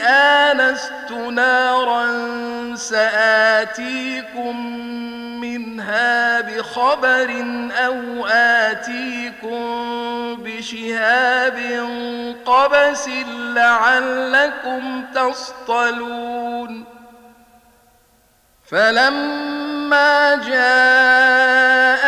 آنست نارا سآتيكم منها بخبر أو آتيكم بشهاب قبس لعلكم تصطلون فلما جاءها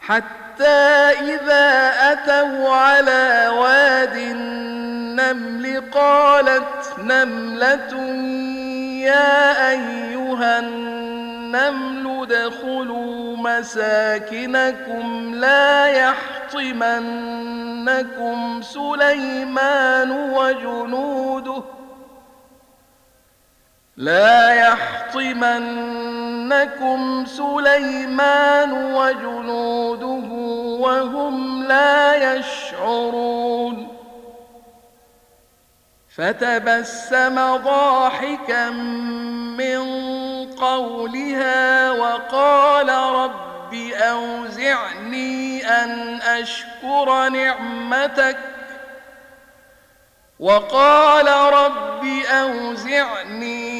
حتى إذا أتوا على واد النمل قالت نملة يا أيها النمل ادخلوا مساكنكم لا يحطمنكم سليمان وجنوده لا يحطمنكم سليمان وجنوده وهم لا يشعرون. فتبسم ضاحكا من قولها وقال رب أوزعني أن أشكر نعمتك. وقال رب أوزعني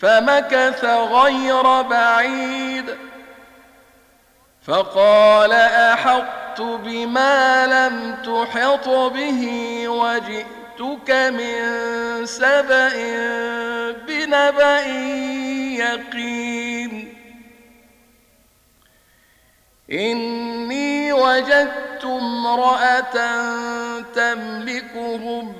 فمكث غير بعيد. فقال أحطت بما لم تحط به وجئتك من سبأ بنبأ يقين. إني وجدت امرأة تملكهم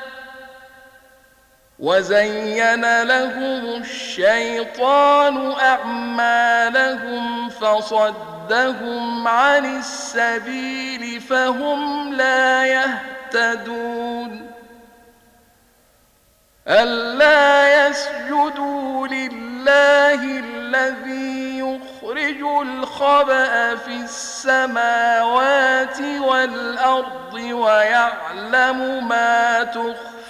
وزين لهم الشيطان أعمالهم فصدهم عن السبيل فهم لا يهتدون ألا يسجدوا لله الذي يخرج الخبأ في السماوات والأرض ويعلم ما تخفى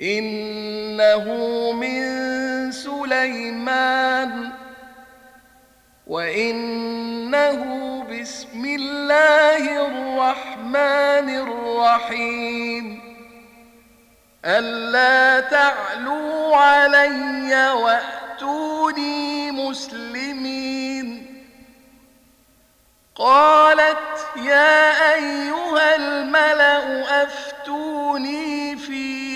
إنه من سليمان وإنه بسم الله الرحمن الرحيم. ألا تعلوا علي وأتوني مسلمين. قالت يا أيها الملأ أفتوني في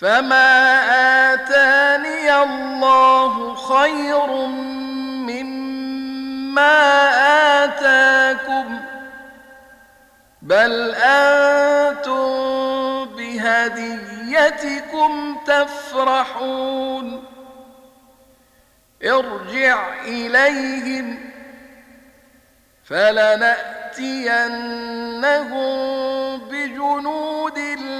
فما آتاني الله خير مما آتاكم بل أنتم بهديتكم تفرحون ارجع إليهم فلنأتينهم بجنود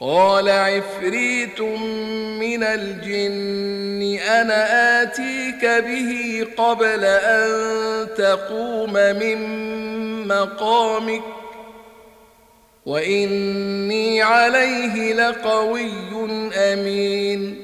قال عفريت من الجن أنا آتيك به قبل أن تقوم من مقامك وإني عليه لقوي أمين.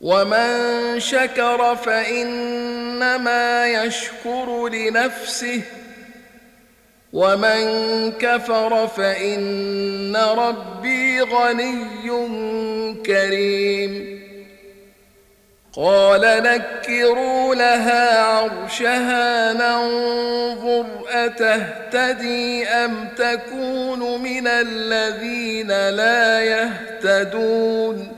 ومن شكر فإنما يشكر لنفسه ومن كفر فإن ربي غني كريم قال نكروا لها عرشها ننظر أتهتدي أم تكون من الذين لا يهتدون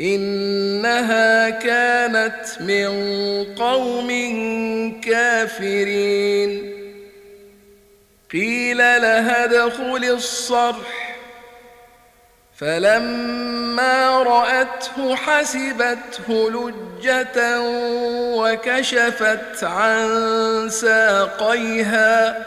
إنها كانت من قوم كافرين. قيل لها ادخل الصرح. فلما رأته حسبته لجة وكشفت عن ساقيها.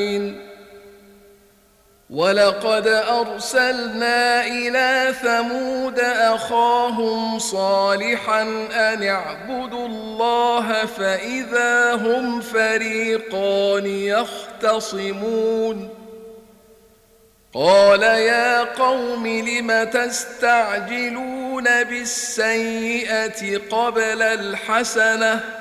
ولقد أرسلنا إلى ثمود أخاهم صالحا أن اعبدوا الله فإذا هم فريقان يختصمون. قال يا قوم لم تستعجلون بالسيئة قبل الحسنة؟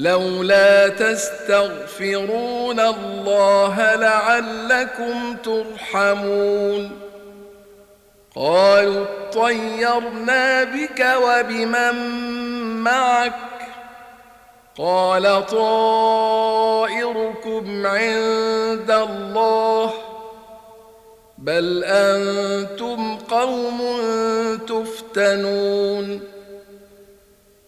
لولا تستغفرون الله لعلكم ترحمون قالوا اطيرنا بك وبمن معك قال طائركم عند الله بل أنتم قوم تفتنون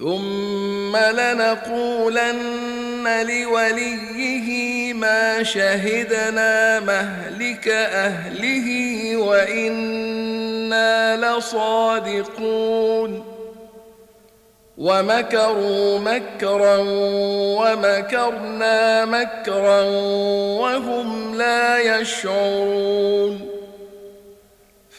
ثم لنقولن لوليه ما شهدنا مهلك اهله وأنا لصادقون ومكروا مكرا ومكرنا مكرا وهم لا يشعرون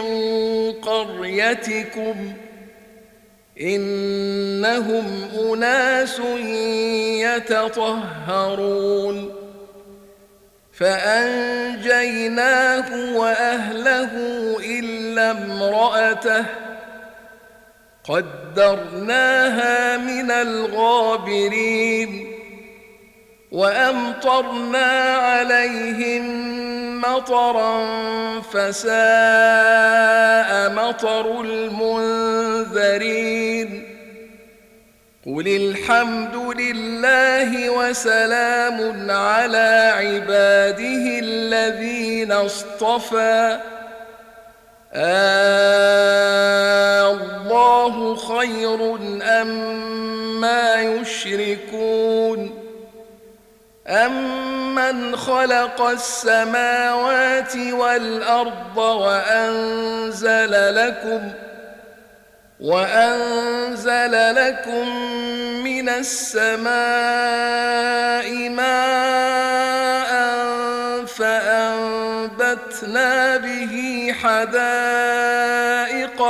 من قريتكم إنهم أناس يتطهرون فأنجيناه وأهله إلا امرأته قدرناها من الغابرين وأمطرنا عليهم مطرا فساء مطر المنذرين. قل الحمد لله وسلام على عباده الذين اصطفى. آه الله خير أم ما يشركون. أمن خلق السماوات والأرض وأنزل لكم وأنزل لكم من السماء ماء فأنبتنا به حدائق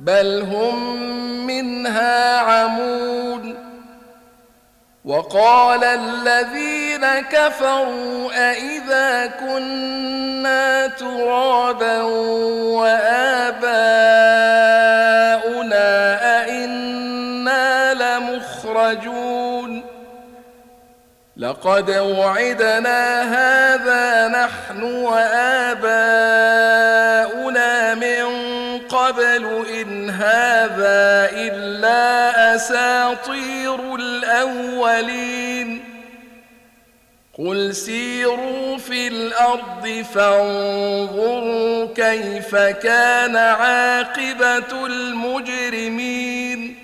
بل هم منها عمون. وقال الذين كفروا أئذا كنا ترابا وآباؤنا أئنا لمخرجون. لقد وعدنا هذا نحن وآباؤنا إلا أساطير الأولين. قل سيروا في الأرض فانظروا كيف كان عاقبة المجرمين.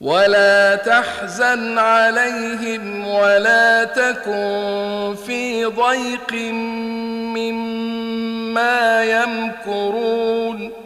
ولا تحزن عليهم ولا تكن في ضيق مما يمكرون.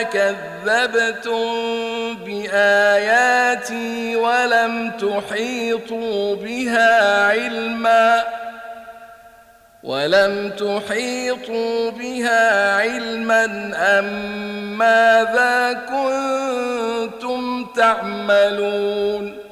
أكذبتم بآياتي ولم تحيطوا بها علما ولم تحيطوا بها علما أم ماذا كنتم تعملون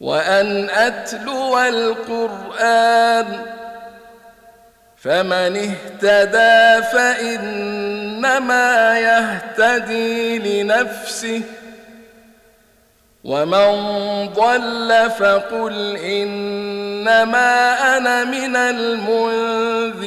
وأن أتلو القرآن فمن اهتدى فإنما يهتدي لنفسه ومن ضل فقل إنما أنا من المنذرين